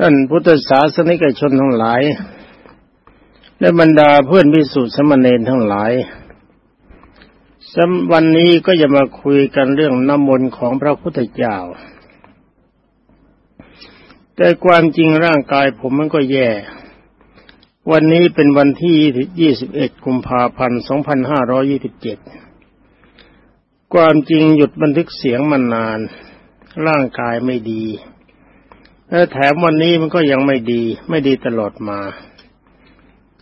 ท่านพุทธศาสนิกชนทั้งหลาย และบรรดาเพื่อนพิสุทธิสมณเณรทั้งหลายวันนี้ก็จะมาคุยกันเรื่องน้ำมนต์ของพระพุทธเจ้า แต่ความจริงร่างกายผมมันก็แย่ วันนี้เป็นวันที่ 21 กุมภาพันธ์ 2527 ความจริงหยุดบันทึกเสียงมานาน ร่างกายไม่ดี และแถมวันนี้มันก็ยังไม่ดี ไม่ดีตลอดมา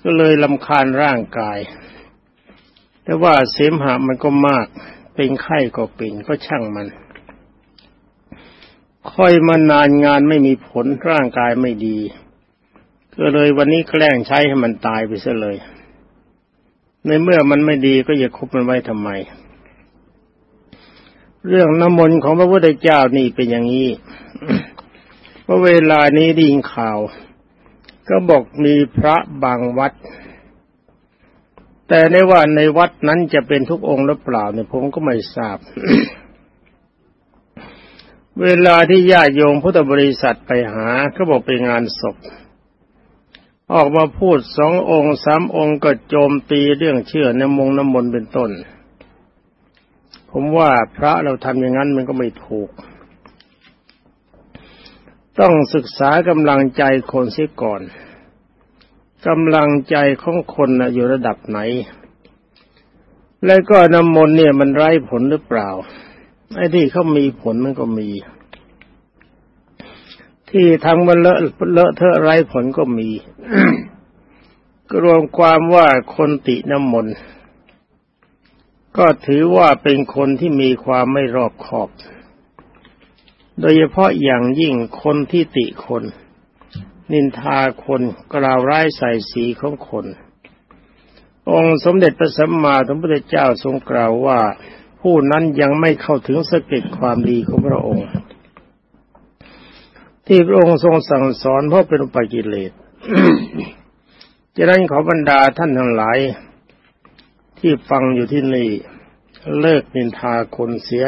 ก็เลยลำคาญร่างกาย แต่ว่าเสมหะมันก็มาก เป็นไข้ก็เป็นก็ช่างมัน ค่อยมานานงานไม่มีผลร่างกายไม่ดี ก็เลยวันนี้แกล้งใช้ให้มันตายไปซะเลย ในเมื่อมันไม่ดีก็อย่าคุบมันไว้ทำไม เรื่องน้ำมนต์ของพระพุทธเจ้านี่เป็นอย่างนี้ พราะเวลานี้ได้ยินข่าว ก็บอกมีพระบางวัด แต่ในว่าในวัดนั้นจะเป็นทุกองค์หรือเปล่าเนี่ยผมก็ไม่ทราบ เวลาที่ญาติโยมพุทธบริษัทไปหาก็บอกเป็นงานศพ ออกมาพูดสององค์สามองค์ก็โจมตีเรื่องเชื่อในมงน้ำมนต์เป็นต้น ผมว่าพระเราทำอย่างนั้นมันก็ไม่ถูก ต้องศึกษากำลังใจคนเสียก่อนกำลังใจของคนนะอยู่ระดับไหน แล้วก็น้ำมนต์เนี่ยมันไร้ผลหรือเปล่า ไอ้ที่เขามีผลมันก็มี ที่ทำมันเลอะเลอะเทอะไร้ผลก็มีก็รวมความว่าคนติน้ำมนต์ก็ถือว่าเป็นคนที่มีความไม่รอบคอบ โดยเฉพาะอย่างยิ่งคนที่ติคน นินทาคนกล่าวร้ายใส่สีของคน องค์สมเด็จพระสัมมาสัมพุทธเจ้าทรงกล่าวว่า ผู้นั้นยังไม่เข้าถึงสเก็ดความดีของพระองค์ ที่พระองค์ทรงสั่งสอนเพราะเป็นอุปกิเลสจะนั้นขอบรรดาท่านทั้งหลาย ที่ฟังอยู่ที่นี่เลิกนินทาคนเสีย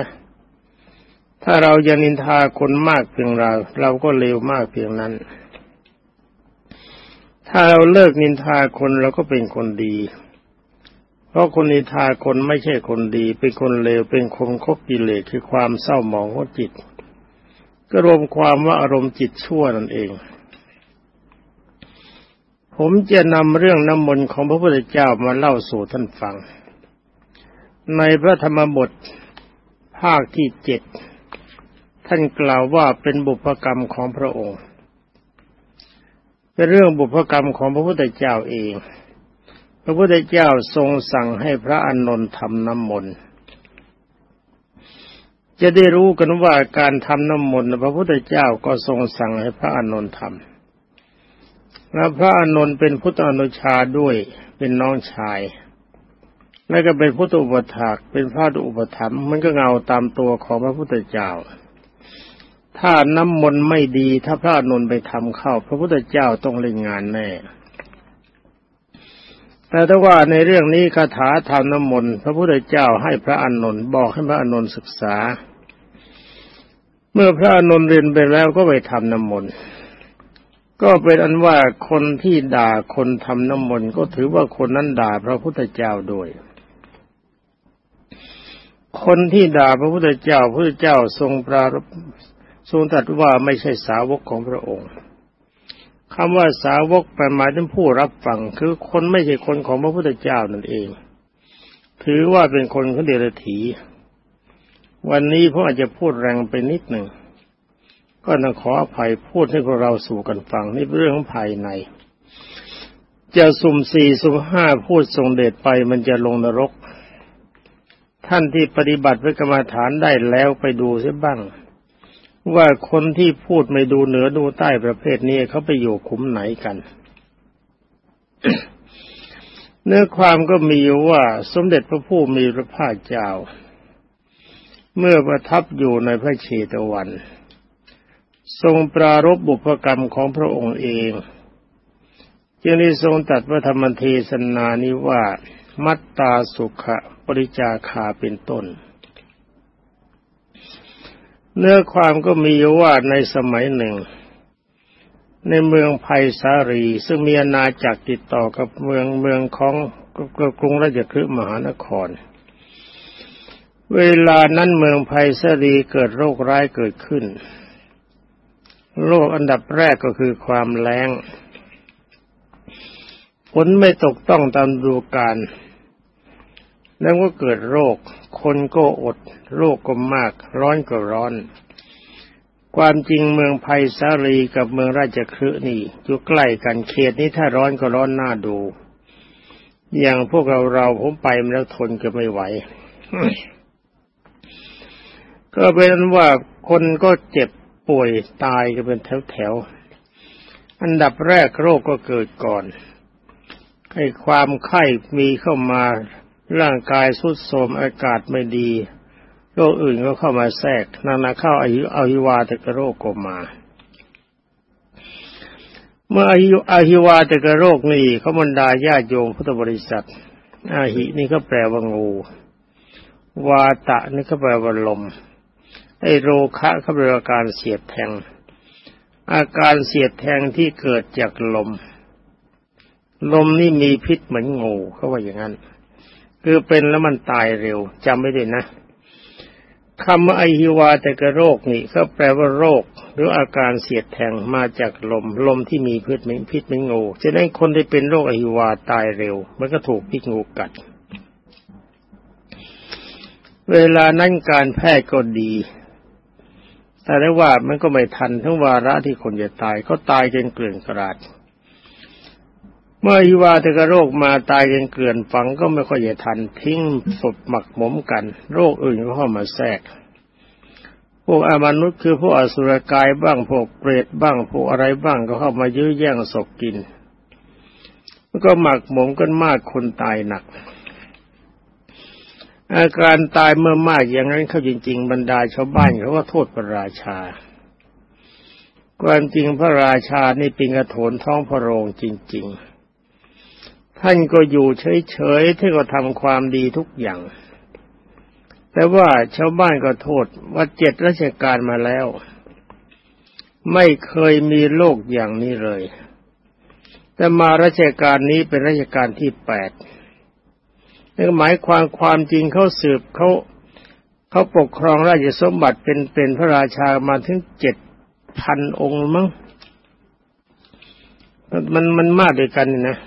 ถ้าเราจะนินทาคนมากเพียงเรา เราก็เลวมากเพียงนั้น ถ้าเราเลิกนินทาคนเราก็เป็นคนดี เพราะคนนินทาคนไม่ใช่คนดี เป็นคนเลวเป็นคนคบกิเลสคือความเศร้าหมองของจิต ก็รวมความว่าอารมณ์จิตชั่วนั่นเอง ผมจะนำเรื่องน้ำมนต์ของพระพุทธเจ้ามาเล่าสู่ท่านฟัง ในพระธรรมบทภาคที่เจ็ด ท่านกล่าวว่าเป็นบุพกรรมของพระองค์เป็นเรื่องบุพกรรมของพระพุทธเจ้าเอง พระพุทธเจ้าทรงสั่งให้พระอานนท์ทำน้ำมนต์จะได้รู้กันว่าการทำน้ำมนต์พระพุทธเจ้าก็ทรงสั่งให้พระอานนท์ทำและพระอานนท์เป็นพุทธอนุชาด้วยเป็นน้องชายและก็เป็นพุทธอุปถากเป็นพระอุปถัมภ์มันก็เงาตามตัวของพระพุทธเจ้า ถ้าน้ำมนต์ไม่ดี ถ้าพระนนท์ไปทำเข้า พระพุทธเจ้าต้องเล่นงานแน่แต่ถ้าว่าในเรื่องนี้คาถาทำน้ำมนต์พระพุทธเจ้าให้พระอนนท์บอกให้พระอนนท์ศึกษา เมื่อพระอนนท์เรียนไปแล้วก็ไปทำน้ำมนต์ก็เป็นอันว่าคนที่ด่าคนทำน้ำมนต์ก็ถือว่าคนนั้นด่าพระพุทธเจ้าด้วยคนที่ด่าพระพุทธเจ้าพระพุทธเจ้าทรงปราร ทรงตรัสว่าไม่ใช่สาวกของพระองค์คำว่าสาวกแปลหมายถึงผู้รับฟังคือคนไม่ใช่คนของพระพุทธเจ้านั่นเอง ถือว่าเป็นคนของเดรัจฉีวันนี้ผมอาจจะพูดแรงไปนิดหนึ่ง ก็ต้องขออภัยพูดให้พวกเราสู่กันฟังนี่เป็นเรื่องของภายใน จะสุ่มสี่สุ่มห้าพูดทรงเดชไปมันจะลงนรก ท่านที่ปฏิบัติพระกรรมฐานได้แล้วไปดูเสียบ้าง ว่าคนที่พูดไม่ดูเหนือดูใต้ประเภทนี้เขาไปอยู่ขุมไหนกัน เนื้อความก็มีว่าสมเด็จพระผู้มีพระภาคเจ้า เมื่อประทับอยู่ในพระเชตวัน ทรงปรารบบุพกรรมของพระองค์เอง จึงได้ทรงตัดพระธรรมเทศนานี้ว่า มัตตาสุขะปริจาคาเป็นต้น เนื้อความก็มีว่าในสมัยหนึ่ง ในเมืองไผ่สารี ซึ่งมีอาณาจักรติดต่อกับเมืองเมืองของกรุงราชคฤห์มหานคร เวลานั้นเมืองไผ่สารีเกิดโรคร้ายเกิดขึ้น โรคอันดับแรกก็คือความแล้งฝนไม่ตกต้องตามดูการ แล้วก็เกิดโรค คนก็อด โรคก็มาก ร้อนก็ร้อน ความจริงเมืองไผ่สาลีกับเมืองราชคฤห์นี่อยู่ใกล้กันเขตนี้ถ้าร้อนก็ร้อนน้าดู อย่างพวกเราเราผมไปมาแล้วทนก็ไม่ไหว ก็เป็นว่าคนก็เจ็บป่วยตายกันเป็นแถวๆ อันดับแรกโรคก็เกิดก่อนให้ความไข้มีเข้ามา ร่างกายสุดโทมอากาศไม่ดี โรคอื่นก็เข้ามาแทรกนานาเข้าอายุอาหิวาตกโรคก็มา เมื่ออายุอาหิวาตกโรคนี่เขาบรรดาญาโยมพุทธบริษัท อาหินี่ก็แปลว่างู วาตะนี่ก็แปลว่าลมไอโรคะเขาแปลว่าการเสียดแทง อาการเสียดแทงที่เกิดจากลม ลมนี่มีพิษเหมือนงูเขาว่าอย่างนั้น คือเป็นแล้วมันตายเร็วจำไม่ได้นะคำว่าไอฮิวาแต่กระโรคนี่ก็แปลว่าโรค หรืออาการเสียดแทงมาจากลม ลมที่มีพิษไม่พิษไม่งูฉะนั้นคนที่เป็นโรคไอฮิวาตายเร็ว มันก็ถูกพิษงูกัด เวลานั้นการแพทย์ก็ดี แต่ได้ว่ามันก็ไม่ทันทั้งวาระที่คนจะตายก็ตายจนเกลื่อนกระด มื่อฮิวาตกโรคมาตายกันเกลื่อนฝังก็ไม่ค่อยจะทันทิ้งศพหมักหมมกัน โรคอื่นก็เข้ามาแทรก พวกอมนุษย์คือพวกอสุรกายบ้างพวกเปรตบ้างพวกอะไรบ้างก็เข้ามายื้อแย่งศพกินมันก็หมักหมมกันมากคนตายหนัก อาการตายเมื่อมากอย่างนั้นเขาจริง ๆ บรรดาชาวบ้านเขาก็โทษพระราชาความจริงพระราชานี่เป็นกระโถนท้องพระโรงจริง ๆ ท่านก็อยู่เฉยๆท่านก็ทำความดีทุกอย่าง แต่ว่าชาวบ้านก็โทษว่าเจ็ดราชการมาแล้ว ไม่เคยมีโลกอย่างนี้เลย แต่มาราชการนี้เป็นราชการที่แปดนั่นหมายความความจริงเขาสืบเขาเขาปกครองราชสมบัติเป็นเป็นพระราชามาถึงเจ็ดพันองค์มั้งมันมันมากด้วยกันนะ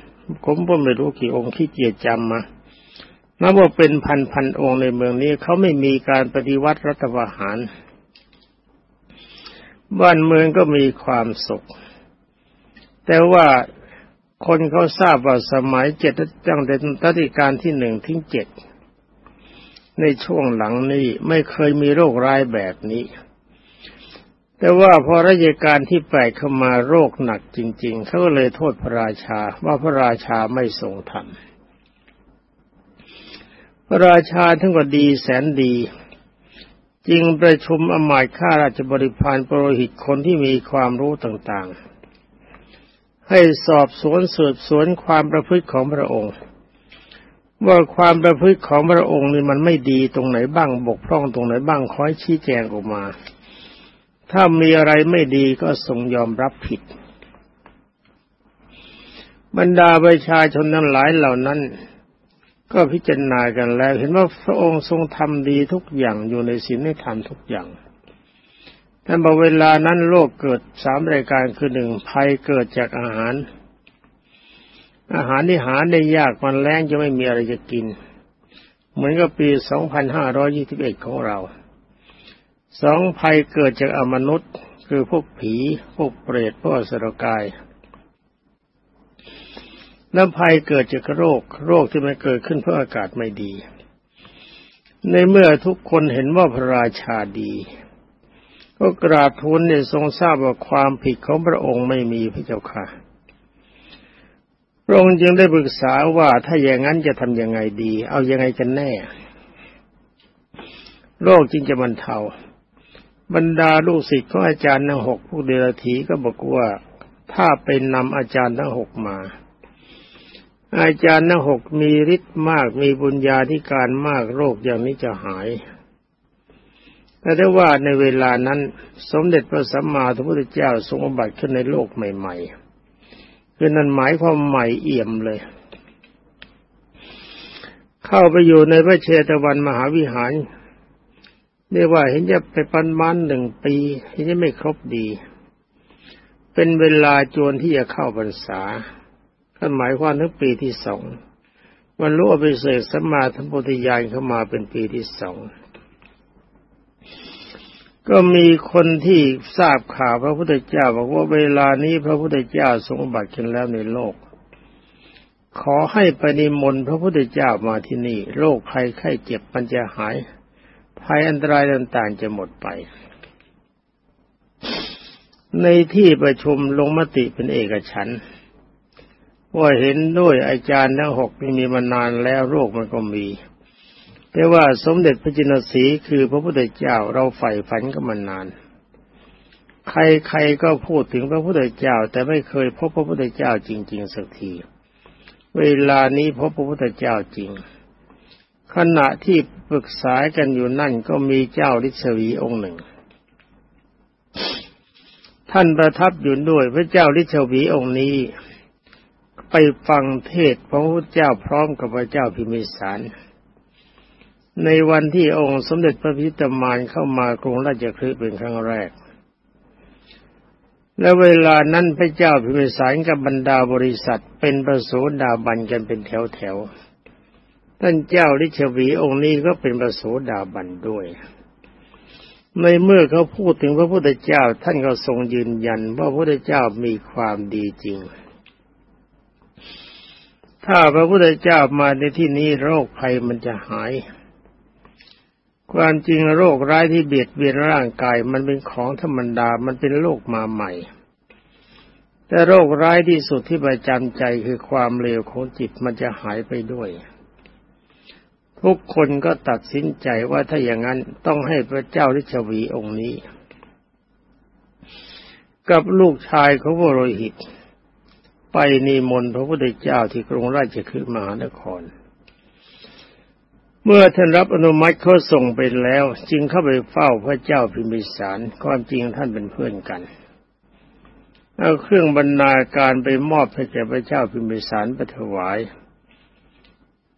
ผมก็ไม่รู้กี่องค์ที่เกียรจำมานับว่าเป็นพันพันองค์ในเมืองนี้เขาไม่มีการปฏิวัติรัฐประหาร บ้านเมืองก็มีความสุข แต่ว่าคนเขาทราบว่าสมัยเจ็ดตั้งแต่ตัติการที่หนึ่งถึงเจ็ดในช่วงหลังนี้ไม่เคยมีโรคร้ายแบบนี้ แต่ว่าพอราชการที่แปดเข้ามาโรคหนักจริง ๆ เขาก็เลยโทษพระราชาว่าพระราชาไม่ทรงธรรมพระราชาทั้งก็ดีแสนดีจึงประชุมอมายข้าราชบริพารปรหิตคนที่มีความรู้ต่างๆ ให้สอบสวนสืบสวนความประพฤติของพระองค์ ว่าความประพฤติของพระองค์นี่มันไม่ดีตรงไหนบ้างบกพร่องตรงไหนบ้างคอยชี้แจงออกมา ถ้ามีอะไรไม่ดีก็ทรงยอมรับผิด บรรดาประชาชนทั้งหลายเหล่านั้น ก็พิจารณากันแล้ว เห็นว่าพระองค์ทรงทำดีทุกอย่างอยู่ในศีลในธรรมทุกอย่างแต่บอกเวลานั้นโลกเกิดสามรายการคือหนึ่งภัยเกิดจากอาหาร อาหารที่หาได้ยากมันแรงจะไม่มีอะไรจะกิน เหมือนกับปี 2521 ของเรา สองภัยเกิดจากอมนุษย์ คือพวกผี พวกเปรตพวกสรกายแล้วภัยเกิดจากโรค โรคที่มันเกิดขึ้นเพราะอากาศไม่ดี ในเมื่อทุกคนเห็นว่าพระราชาดี ก็กราบทูลเนี่ยทรงทราบว่าความผิดของพระองค์ไม่มีพระเจ้าค่ะ พระองค์จึงได้ปรึกษาว่าถ้าอย่างนั้นจะทำยังไงดี เอายังไงกันแน่ โรคจึงจะบรรเทา บรรดาลูกศิษย์ของอาจารย์ทั้งหกผู้เดรธีก็บอกว่าถ้าเป็นนำอาจารย์ทั้งหกมา อาจารย์ทั้งหกมีฤทธิ์มากมีบุญญาธิการมากโรคอย่างนี้จะหายแต่ได้ว่าในเวลานั้นสมเด็จพระสัมมาสัมพุทธเจ้าทรงบัติขึ้นในโลกใหม่ ๆ คือนั้นหมายความใหม่เอี่ยมเลย เข้าไปอยู่ในพระเชตวันมหาวิหาร เรียกว่าเห็นจะไปปันมันหนึ่งปีเห็นจะไม่ครบดี เป็นเวลาจวนที่จะเข้าพรรษาก็หมายความถึงปีที่สองวันรู้อภิเศษสัมมาทัมพุทธญาณเข้ามาเป็นปีที่สองก็มีคนที่ทราบข่าวพระพุทธเจ้า บอกว่าเวลานี้พระพุทธเจ้าทรงบัติขึ้นแล้วในโลก ขอให้ปณิมนต์พระพุทธเจ้ามาที่นี่ โรคภัยไข้เจ็บมันจะหาย ภัยอันตรายต่างๆจะหมดไป ในที่ประชุมลงมติเป็นเอกฉันว่าเห็นด้วยอาจารย์ทั้งหกที่มีมานานแล้วโรคมันก็มี แต่ว่าสมเด็จพระจินสีคือพระพุทธเจ้าเราใฝ่ฝันก็มานาน ใครๆก็พูดถึงพระพุทธเจ้า แต่ไม่เคยพบพระพุทธเจ้าจริง ๆ สักที เวลานี้พบพระพุทธเจ้าจริง ขณะที่ปรึกษากันอยู่นั่นก็มีเจ้าฤทธิ์สวีองค์หนึ่ง ท่านประทับอยู่ด้วยพระเจ้าฤทธิ์สวีองค์นี้ ไปฟังเทศพระพุทธเจ้าพร้อมกับพระเจ้าพิมิสารในวันที่องค์สมเด็จพระพิตามานเข้ามากรุงราชคฤห์เป็นครั้งแรก และเวลานั้นพระเจ้าพิมิสารกับบรรดาบริษัทเป็นประโสดาบันกันเป็นแถวแถว ท่านเจ้าลิชวีองค์นี้ก็เป็นประโสดาบันด้วย ในเมื่อเขาพูดถึงพระพุทธเจ้าท่านก็ทรงยืนยันว่าพระพุทธเจ้ามีความดีจริง ถ้าพระพุทธเจ้ามาในที่นี้โรคภัยมันจะหาย ความจริงโรคร้ายที่เบียดเบียนร่างกายมันเป็นของธรรมดา มันเป็นโรคมาใหม่ แต่โรคร้ายที่สุดที่ประจำใจคือความเลวของจิตมันจะหายไปด้วย ทุกคนก็ตัดสินใจว่าถ้าอย่างนั้นต้องให้พระเจ้าฤชวีองค์นี้ กับลูกชายของวโรหิต ไปนิมนต์พระพุทธเจ้าที่กรุงราชคฤห์มหานคร เมื่อท่านรับอนุมัติเขาส่งไปแล้ว จึงเข้าไปเฝ้าพระเจ้าพิมพิสารความจริงท่านเป็นเพื่อนกันเอาเครื่องบรรณาการไปมอบให้แก่พระเจ้าพิมพิสารปถวาย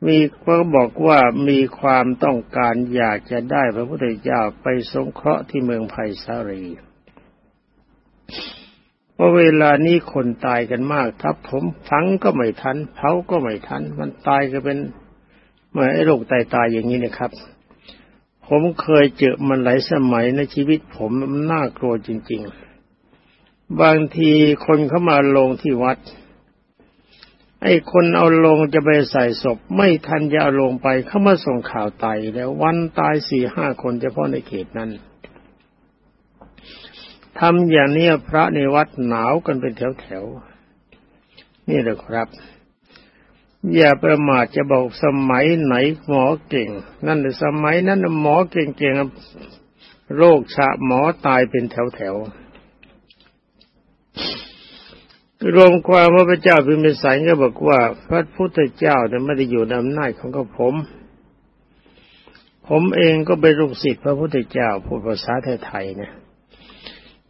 มีก็บอกว่ามีความต้องการอยากจะได้พระพุทธเจ้าไปสงเคราะห์ที่เมืองไผ่สารีเพราะเวลานี้คนตายกันมากทับผมฝังก็ไม่ทันเผาก็ไม่ทัน มันตายก็เป็นเหมือนไอ้โรคตายตายอย่างนี้นะครับ ผมเคยเจอมันหลายสมัยในชีวิตผมมันน่ากลัวจริง ๆ บางทีคนเข้ามาลงที่วัด ไอ้คนเอาลงจะไปใส่ศพ ไม่ทันจะเอาลงไปเข้ามาส่งข่าวตายแล้ววันตายสี่ห้าคนเฉพาะในเขตนั้นทำอย่างนี้พระในวัดหนาวกันเป็นแถวๆนี่แหละครับ อย่าประมาทจะบอกสมัยไหนหมอเก่ง นั่นสมัยนั้นหมอเก่งๆโรคชะหมอตายเป็นแถวๆ รวมความว่าพระเจ้าพิมพิสารก็บอกว่า พระพุทธเจ้าเนี่ยไม่ได้อยู่ในอำนาจของกระผม ผมเองก็เป็นลูกศิษย์พระพุทธเจ้าพูดภาษาไทยๆนะ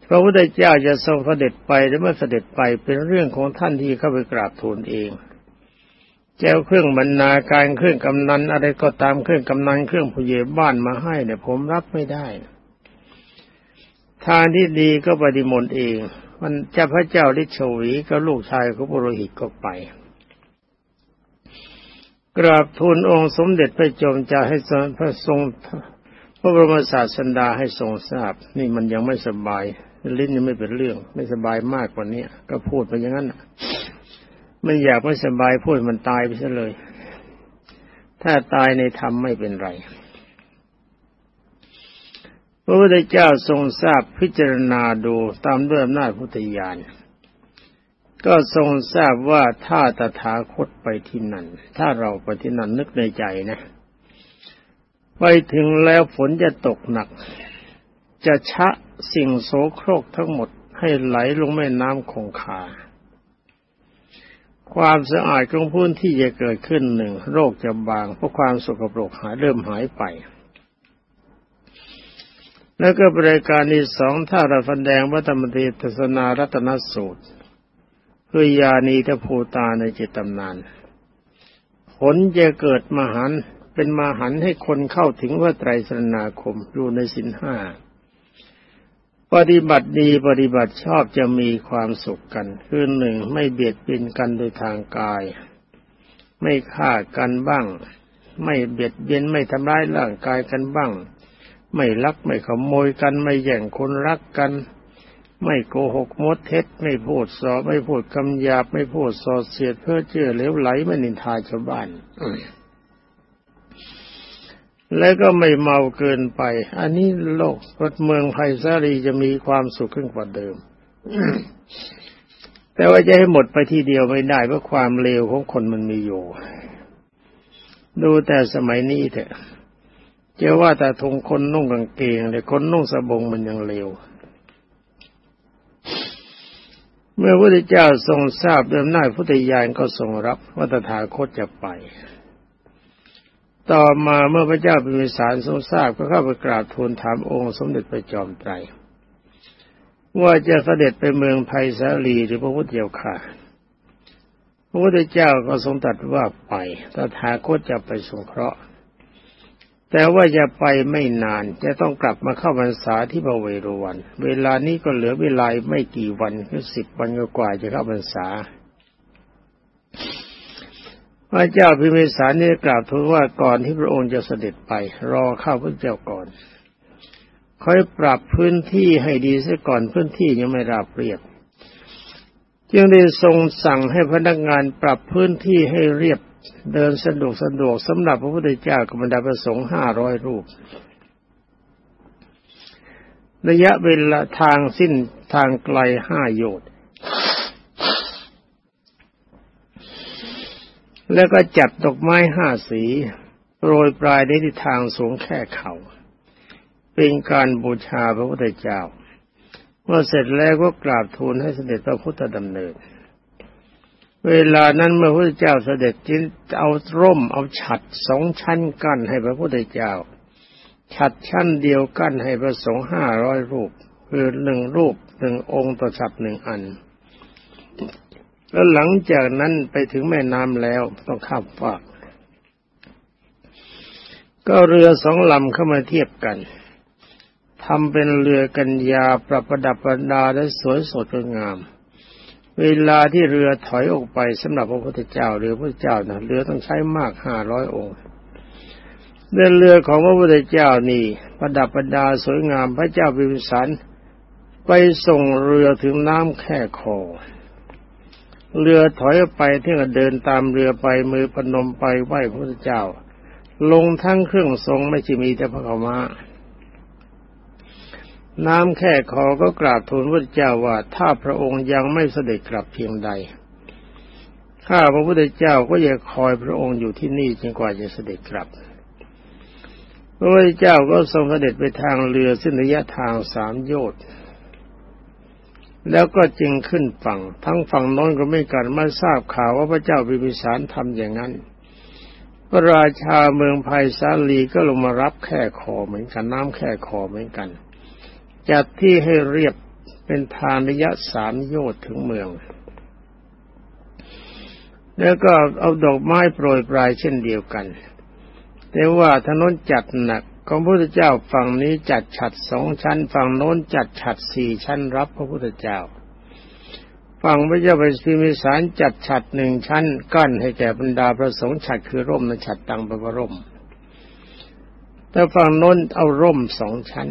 พระพุทธเจ้าจะทรงเสด็จไปหรือไม่เสด็จไปเป็นเรื่องของท่านที่เข้าไปกราบทูลเองแจ้าเครื่องบรรณาการเครื่องกำนันอะไรก็ตามเครื่องกำนันเครื่องผู้ใหญ่บ้านมาให้เนี่ยผมรับไม่ได้ ทางที่ดีก็ปฏิมนต์เอง มันเจ้าพระเจ้าฤิชวีก็ลูกชายของปุโรหิตก็ไป กราบทูลองค์สมเด็จพระจอมจะให้พระทรงพระบรมศาสดาให้ทรงทราบ นี่มันยังไม่สบาย ลิ้นยังไม่เป็นเรื่อง ไม่สบายมากกว่านี้ก็พูดไปอย่างนั้นไม่อยากไม่สบายพูดมันตายไปซะเลย ถ้าตายในธรรมไม่เป็นไร พระพุทธเจ้าทรงทราบพิจารณาดูตามด้วยอำนาจพุทธญาณก็ทรงทราบว่าถ้าตถาคตไปที่นั่น ถ้าเราไปที่นั่นนึกในใจนะ ไปถึงแล้วฝนจะตกหนัก จะชะสิ่งโสโครกทั้งหมดให้ไหลลงแม่น้ำคงคา ความสะอาดของพื้นที่จะเกิดขึ้นหนึ่ง โรคจะบางเพราะความสกปรกหายเริ่มหายไป แล้วก็บริการที่สองถ้าเราแดงวัตมติทศนารัตนสูตรคือยานีทภูตาในจิตตำนาน ผลจะเกิดมหันเป็นมหันให้คนเข้าถึงว่าไตรสรณาคมอยู่ในสินห้าปฏิบัติดีปฏิบัติชอบจะมีความสุขกัน คือหนึ่งไม่เบียดเบียนกันโดยทางกาย ไม่ฆ่ากันบ้าง ไม่เบียดเบียนไม่ทำร้ายร่างกายกันบ้าง ไม่ลักไม่ขโมยกันไม่แย่งคนรักกัน ไม่โกหกมดเท็จ ไม่พูดสอไม่พูดคำหยาบไม่พูดสอเสียดเพื่อเชื่อเหลวไหลไม่นินทาชาวบ้านแล้วก็ไม่เมาเกินไป อันนี้โลกเมืองไผ่สารีจะมีความสุขขึ้นกว่าเดิม แต่ว่าจะให้หมดไปทีเดียวไม่ได้เพราะความเลวของคนมันมีอยู่ ดูแต่สมัยนี้เถอะ จะว่าแต่ทงคนนุ่งกางเกงแต่คนนุ่งสบงมันยังเลวเมื่อพระพุทธเจ้าทรงทราบเดิมหน้าพุทธญาณก็ทรงรับว่าตถาคตจะไป ต่อมาเมื่อพระเจ้าพิมิสารทรงทราบก็เข้าไปกราบทูลถามองค์สมเด็จพระจอมไตร ว่าจะเสด็จไปเมืองไผ่สาลีหรือพระพุทธเจ้าค่ะ พระพุทธเจ้าก็ทรงตรัสว่าไปตถาคตจะไปสงเคราะห์ แต่ว่าจะไปไม่นานจะต้องกลับมาเข้าพรรษาที่พระเวรวัน เวลานี้ก็เหลือเวลาไม่กี่วันคือสิบวันกว่าจะเข้าพรรษาพระเจ้าพิมิสารนี่กล่าวทูลว่าก่อนที่พระองค์จะเสด็จไป รอข้าพระเจ้าก่อนคอยปรับพื้นที่ให้ดีซะก่อนพื้นที่ยังไม่ราบเรียบจึงได้ทรงสั่งให้พนักงานปรับพื้นที่ให้เรียบ เดินสะดวกสะดวกสำหรับพระพุทธเจ้ากับบรรดาประสงค์ห้าร้อยรูป ระยะเวลาทางสิ้นทางไกลห้าโยชน์แล้วก็จัดดอกไม้ห้าสีโรยปลายในทิศทางสูงแค่เขา่า เป็นการบูชาพระพุทธเจ้า เมื่อเสร็จแล้วก็กราบทูลให้เสด็จพระพุทธดำเนิน เวลานั้นเมื่อพระพุทธเจ้าเสด็จจินเอาร่มเอาฉัดสองชั้นกั้นให้พระพุทธเจ้า ฉัดชั้นเดียวกั้นให้พระสงฆ์ห้าร้อยรูป คือหนึ่งรูปหนึ่งองค์ต่อฉัดหนึ่งอัน แล้วหลังจากนั้นไปถึงแม่น้ำแล้วต้องข้ามฟากก็เรือสองลำเข้ามาเทียบกันทำเป็นเรือกัญญาประประดับประดาและสวยสดงดงาม เวลาที่เรือถอยออกไปสำหรับพระพุทธเจ้าเรือพระเจ้านะเรือต้องใช้มากห้าร้อยองค์เดินเรือของพระพุทธเจ้านี่ประดับประดาสวยงามพระเจ้าพิมพิสารไปส่งเรือถึงน้ำแค่คอ เรือถอยไปที่ก็เดินตามเรือไปมือพนมไปไหว้พระพุทธเจ้า ลงทั้งเครื่องทรงไม่ใช่มีแต่พระกมา น้ำแค่คอก็กราบทูลพระเจ้าว่าถ้าพระองค์ยังไม่เสด็จกลับเพียงใด ข้าพระพุทธเจ้าก็จะคอยพระองค์อยู่ที่นี่จนกว่าจะเสด็จกลับ พระพุทธเจ้าก็ทรงเสด็จไปทางเรือซึ่งระยะทางสามโยชน์แล้วก็จึงขึ้นฝั่ง ทั้งฝั่งน้นก็ไม่กันมาทราบข่าวว่าพระเจ้าพิพิสารทำอย่างนั้น พระราชาเมืองไผ่สาลีก็ลงมารับแค่คอเหมือนกันน้ำแค่คอเหมือนกัน จัดที่ให้เรียบเป็นทางระยะสามโยชน์ถึงเมือง แล้วก็เอาดอกไม้โปรยปลายเช่นเดียวกัน แต่ว่าถนนจัดหนักของพระพุทธเจ้าฝั่งนี้จัดฉัดสองชั้น ฝั่งโน้นจัดฉัดสี่ชั้นรับพระพุทธเจ้า ฝั่งพระเจ้าไปสิมิสารจัดฉัดหนึ่งชั้น กั้นให้แก่บรรดาพระสงฆ์ฉัดคือร่มในฉัดตังปรร่มแต่ฝั่งโน้นเอาร่มสองชั้น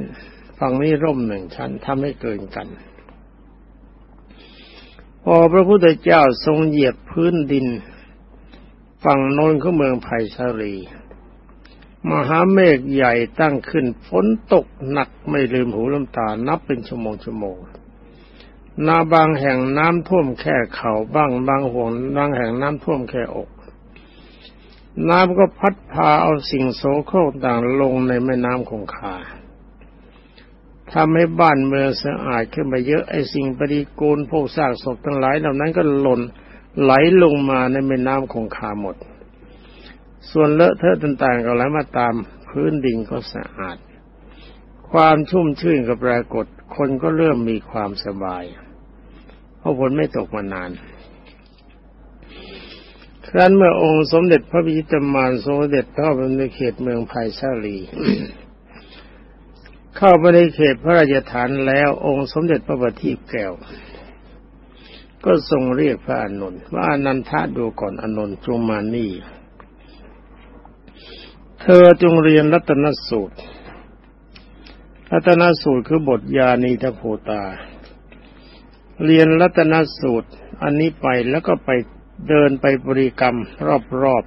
ฝั่งนี้ร่มหนึ่งชั้นทำให้เกินกัน พอพระพุทธเจ้าทรงเหยียบพื้นดิน ฝั่งโน้นของเมืองไผ่ชารีมหาเมฆใหญ่ตั้งขึ้นฝนตกหนักไม่ลืมหูลืมตานับเป็นชั่วโมงชั่วโมงนาบางแห่งน้ำท่วมแค่เข่าบ้างบางห่วงบางแห่งน้ำท่วมแค่อกน้ำก็พัดพาเอาสิ่งโสโครกต่างลงในแม่น้ำคงคา ทำให้บ้านเมืองสะอาดขึ้นไปเยอะไอ้สิ่งปฏิกูลพวกซากศพทั้งหลายเหล่านั้นก็หล่นไหลลงมาในแม่น้ำคงคาหมด ส่วนเลอะเทอะต่างๆก็ไหลมาตามพื้นดินก็สะอาด ความชุ่มชื่นกับปรากฏ คนก็เริ่มมีความสบาย เพราะฝนไม่ตกมานานครั้นเมื่อองค์สมเด็จพระพิจิตรมารทรงเด็จเข้าไปในเขตเมืองไผ่ชาลี เข้าไปในเขตพระราชฐานแล้วองค์สมเด็จพระบัณฑิตแก้ว ก็ทรงเรียกพระอนุนว่าอนันทะดูก่อนอนุนจงมานี่เธอจงเรียนรัตนสูตร รัตนสูตรคือบทยานีทโพตา เรียนรัตนสูตร อันนี้ไปแล้วก็ไปเดินไปบริกรรม รอบรอบ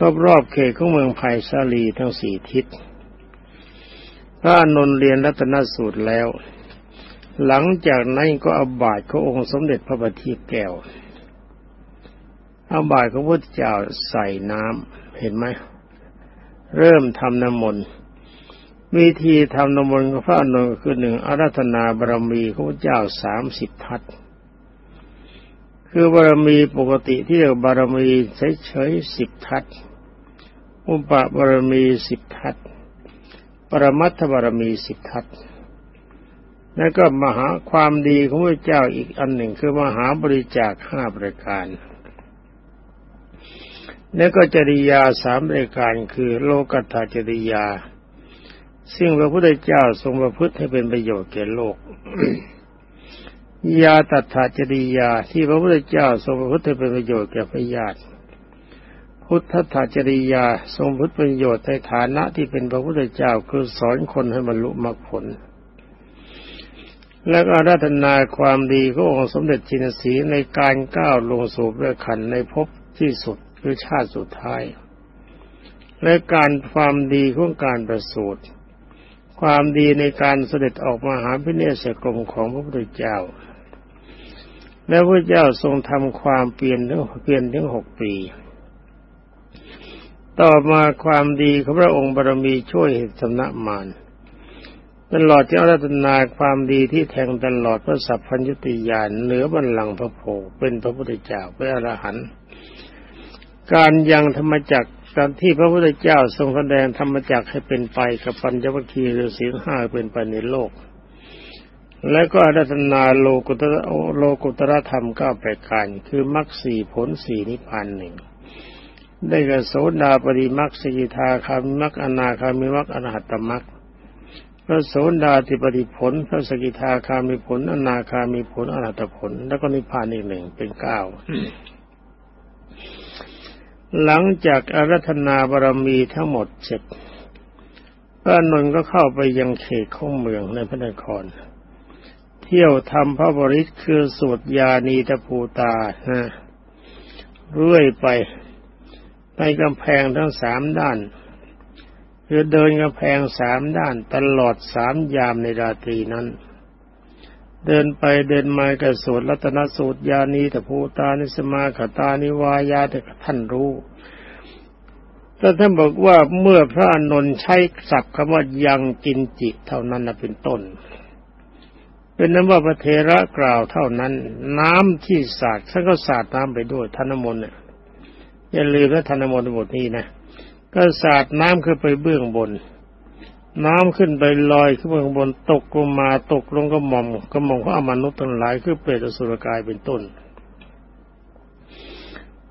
รอบรอบเขตของเมืองไผ่ชาลีทั้งสี่ทิศ พระนนเรียนรัตนสูตรแล้ว หลังจากนั้นก็เอาบาตรขององค์สมเด็จพระบัณฑิตแก้วเอาบาตรของพระเจ้าใส่น้ำเห็นไหมเริ่มทำน้ำมนต์วิธีทำน้ำมนต์ของพระนนท์คือหนึ่งอารัธนาบารมีของพระเจ้าสามสิบทัศคือบารมีปกติที่เรียกบารมีเฉยๆสิบทัศอุปบารมีสิบทัศ รมัตถบารมีสิบทัศแล้วก็มหาความดีของพระเจ้าอีกอันหนึ่งคือมหาบริจาคห้าประการ แล้วก็จริยาสามรายการคือโลกัตถจริยา ซึ่งพระพุทธเจ้าทรงประพฤติให้เป็นประโยชน์แก่โลก ยาตัถจริยาที่พระพุทธเจ้าทรงประพฤติให้เป็นประโยชน์แก่พระญาติ พุทธถจริยาทรงพุทธประโยชน์ในฐานะที่เป็นพระพุทธเจ้าคือสอนคนให้บรรลุมรรคผล และอาราธนาความดีขององค์สมเด็จจินสีในการก้าวลงสู่พระขันในภพที่สุดคือชาติสุดท้าย และการความดีของการประสูติความดีในการเสด็จออกมาหาพิเนศกรมของพระพุทธเจ้า และพระเจ้าทรงทำความเปลี่ยนถึงเปลี่ยนถึงหกปี ต่อมาความดีของพระองค์บารมีช่วยเหตุสำนักมารตลอดที่อารัตนาความดีที่แทงตลอดพระสัพพัญญติยานเหนือบัลลังก์พระโพเป็นพระพุทธเจ้าเป็นอรหันต์การยังธรรมจักรตามที่พระพุทธเจ้าทรงแสดงธรรมจักรให้เป็นไปกับปัญจวัคคีย์ฤๅษีทั้งห้าเป็นไปในโลก และก็รัตนาโลกุตระโลกุตระธรรมเก้าประการคือมรรคสี่ผลสี่นิพพานหนึ่ง ได้แก่พระโสดาปัตติมรรคสกิทาคามิมรรคอนาคามิมรรคอรหัตตมรรคพระโสดาปัตติผล พระสกิทาคามิผล อนาคามิผลอรหัตผล แล้วก็นิพพานอีกหนึ่งเป็นเก้าหลังจากอารัธนาบารมีทั้งหมดเสร็จพระนนท์ก็เข้าไปยังเขตของเมืองในพระนคร เที่ยวทำพระบริษคือสวดยานีตะภูตานะเรื่อยไป ในกำแพงทั้งสามด้านคือเดินกำแพงสามด้านตลอดสามยามในราตรีนั้น เดินไปเดินมากระสวดรัตนสูตรยานีตภูตานิสมาขตานิวายาแต่ท่านรู้แต่ท่านบอกว่าเมื่อพระนนท์ใช้ศัพท์คำว่ายังกินจิตเท่านั้นนะเป็นต้น เป็นนั้นว่าพระเทระกล่าวเท่านั้น น้ำที่สาดท่านก็สาดน้ำไปด้วยธนมนต์เนี่ย อย่าลืมนะธนมนต์บทนี้นะก็สาดน้ำขึ้นไปเบื้องบน น้ำขึ้นไปลอยขึ้นไปข้างบนตกลงมาตกลงกระหม่อมกระหม่อมของอมนุษย์ทั้งหลายคือเปรตอสุรกายเป็นต้น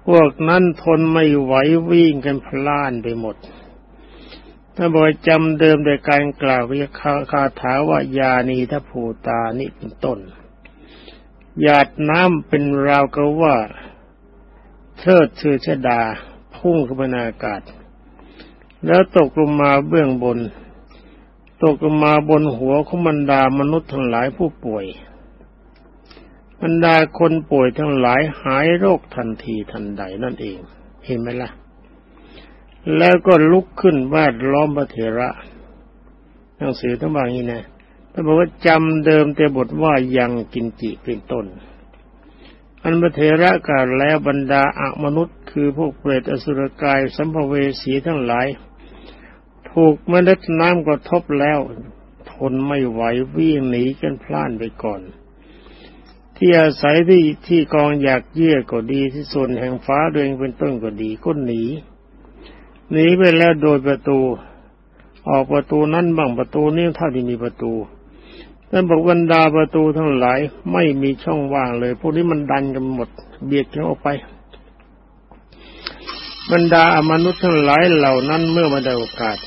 พวกนั้นทนไม่ไหววิ่งกันพล่านไปหมดถ้าบอกจำเดิมในการกล่าววิคาคาถาว่ายานีทภูตานี่เป็นต้นหยาดน้ำเป็นราวกระว่า เทิดเชือชดาพุ่งขึ้นในอากาศ แล้วตกลงมาเบื้องบน ตกลงมาบนหัวของบรรดามนุษย์ทั้งหลายผู้ป่วย บรรดาคนป่วยทั้งหลายหายโรคทันทีทันใดนั่นเอง เห็นไหมละ่ะ แล้วก็ลุกขึ้นวาดล้อมพระเถระหนังสือทั้งบางนี้นะถ้าบอกว่าจำเดิมแต่บทว่ายังกินจิเป็นต้น อันพระเถระกล่าวแล้วบรรดาอมนุษย์คือพวกเปรตอสุรกายสัมภเวสีทั้งหลาย ถูกเมล็ดน้ำกระทบแล้ว ทนไม่ไหววิ่งหนีกันพล่านไปก่อน ที่อาศัยที่ที่กองอยากเยี่ยก็ดีที่ส่วนแห่งฟ้าเดยงเป็นต้นก็ดีก็หนีหนีไปแล้วโดยประตู ออกประตูนั้นบ้างประตูนี้เท่าที่มีประตู ท่านบอกบรรดาประตูทั้งหลายไม่มีช่องว่างเลย พวกนี้มันดันกันหมด เบียดกันออกไป บรรดามนุษย์ทั้งหลายเหล่านั้นเมื่อมาได้โอกาส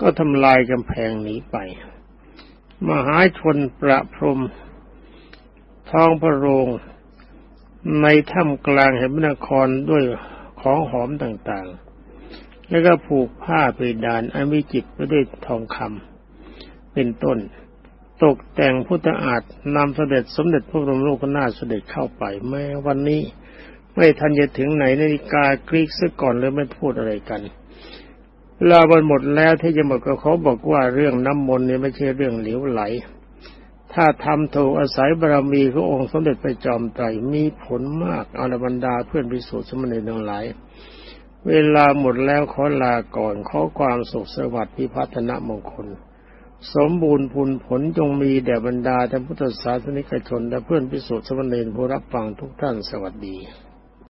ก็ทำลายกำแพงหนีไป มหาชนประพรมท้องพระโรงในถ้ำกลางแห่งนครด้วยของหอมต่างๆ แล้วก็ผูกผ้าเพดานอันวิจิตไปด้วยทองคำเป็นต้น ตกแต่งพุทธอาฏนำเสด็จสมเด็จพระบรมโลกนาถเสด็จเข้าไปแม้วันนี้ ไม่ทันจะถึงไหนนาฬิกากรีกซะก่อนเลยไม่พูดอะไรกันลาบันหมดแล้วที่จะหมดก็เขาบอกว่าเรื่องน้ำมนต์เนี่ยไม่ใช่เรื่องเหลวไหล ถ้าทำถูกอาศัยบารมีขององค์สมเด็จพระจอมไตรมีผลมากอรบรรดาเพื่อนพิสูจน์สมณีทั้งหลาย เวลาหมดแล้วขอลาก่อนขอความสุขสวัสดิ์พิพัฒนมงคล สมบูรณ์ผลผลจงมีแด่บรรดาท่านพุทธศาสนิกชน และเพื่อนพิสุทธิ์สมณีผู้รับฟังทุกท่านสวัสดี